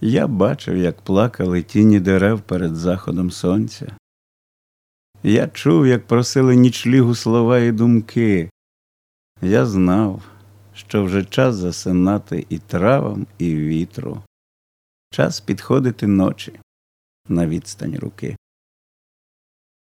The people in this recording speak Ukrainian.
Я бачив, як плакали тіні дерев перед заходом сонця. Я чув, як просили нічлігу слова і думки. Я знав, що вже час засинати і травам, і вітру, час підходити ночі на відстань руки.